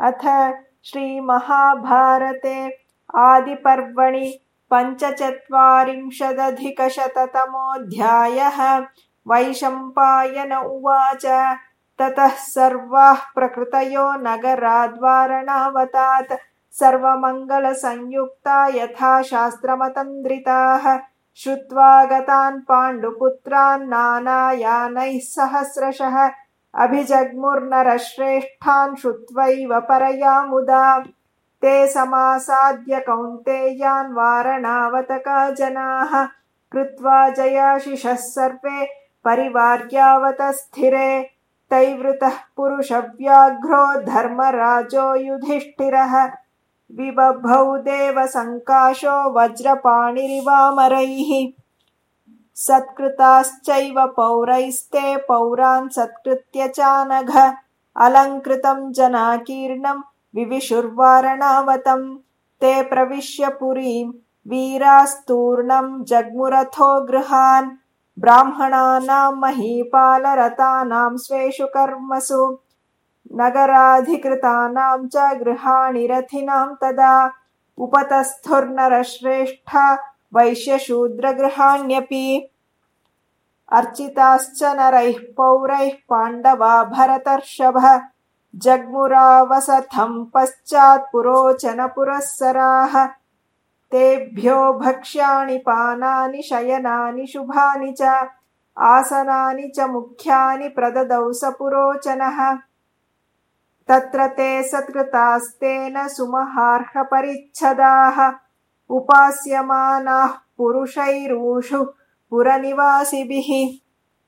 अथ श्रीमहाभारते आदिपर्वणि पञ्चचत्वारिंशदधिकशततमोऽध्यायः। वैशम्पायन उवाच। ततः सर्वाः प्रकृतयो नगराद्वारणावतात्। सर्वमङ्गलसंयुक्ता यथा शास्त्रमतन्द्रिताः। श्रुत्वा गतान् पाण्डुपुत्रान् नानायानैः सहस्रशः अभिजग्मुर्नरश्रेष्ठान् श्रुत्वैव परया मुदा। ते समासाद्य कौन्तेयान् वारणावतका जनाः। कृत्वा जयाशिषः सर्वे परिवार्यावतस्थिरे तैवृतः पुरुषव्याघ्रो धर्मराजो युधिष्ठिरः। विबभौ देवसङ्काशो वज्रपाणिरिवामरैः सत्कृताश्चैव पौरैस्ते पौरान् सत्कृत्य चानघ। अलङ्कृतम् जनाकीर्णम् विविशुर्वारणावतम्। ते प्रविश्य पुरीम् वीरास्तूर्णम् जग्मुरथो गृहान्। ब्राह्मणानाम् महीपालरतानाम् स्वेषु कर्मसु। नगराधिकृतानाम् च गृहाणि रथिनाम् तदा। उपतस्थुर्नरश्रेष्ठा वैश्यशूद्रगृहाण्यपि अर्चिताश्च नरैः पौरैः पाण्डवा भरतर्षभ जग्मुरावसथम् पश्चात्पुरोचनपुरःसराः तेभ्यो भक्ष्याणि पानानि शयनानि शुभानि च आसनानि च मुख्यानि प्रददौ स पुरोचनः। तत्र ते सत्कृतास्तेन सुमहार्हपरिच्छदाः। उपास्यमानाः पुरुषैरूषु पुरनिवासिभिः